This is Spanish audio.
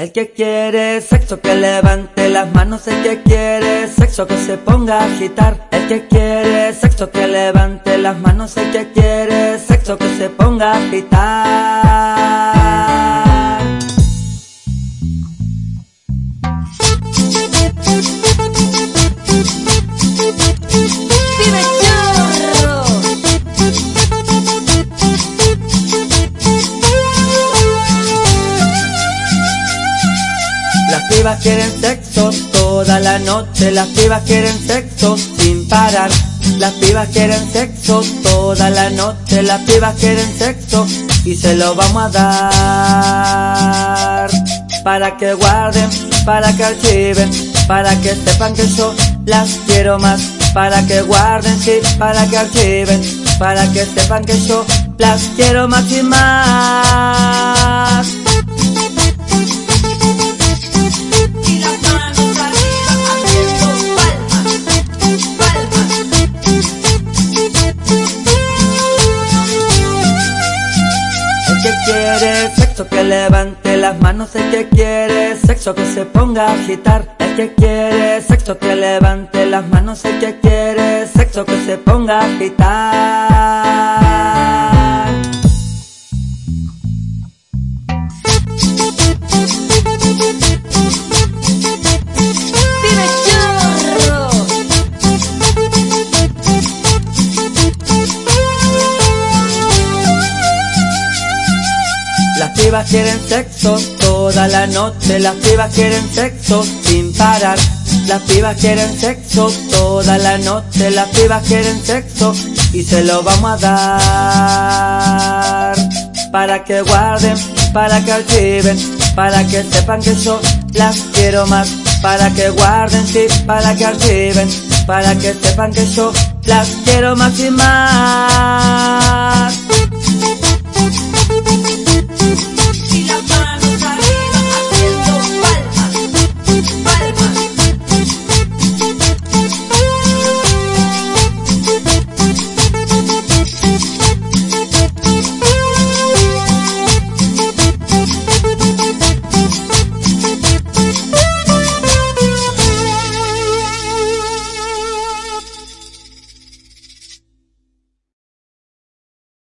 El que quiere sexo que levante las manos, el que quiere sexo que se ponga a agitar, el que quiere sexo que levante las manos, el que quiere sexo que se ponga a agitar. Las pibas quieren sexo toda la noche, las pibas quieren sexo sin parar. Las pibas quieren sexo toda la noche, las pibas quieren sexo y se lo vamos a dar. Para que guarden, para que archiven, para que sepan que yo las quiero más. Para que guarden, sí, para que archiven, para que sepan que yo las quiero más y más. Que quiere sexo que levante las manos, el que quiere sexo que se ponga a agitar, el que quiere sexo que levante las manos, el que quiere sexo que se ponga a agitar. Las pibas quieren sexo toda la noche, las pibas quieren sexo sin parar. Las pibas quieren sexo toda la noche, las pibas quieren sexo y se lo vamos a dar. Para que guarden, para que archiven, para que sepan que yo las quiero más. Para que guarden, sí, para que archiven, para que sepan que yo las quiero más y más.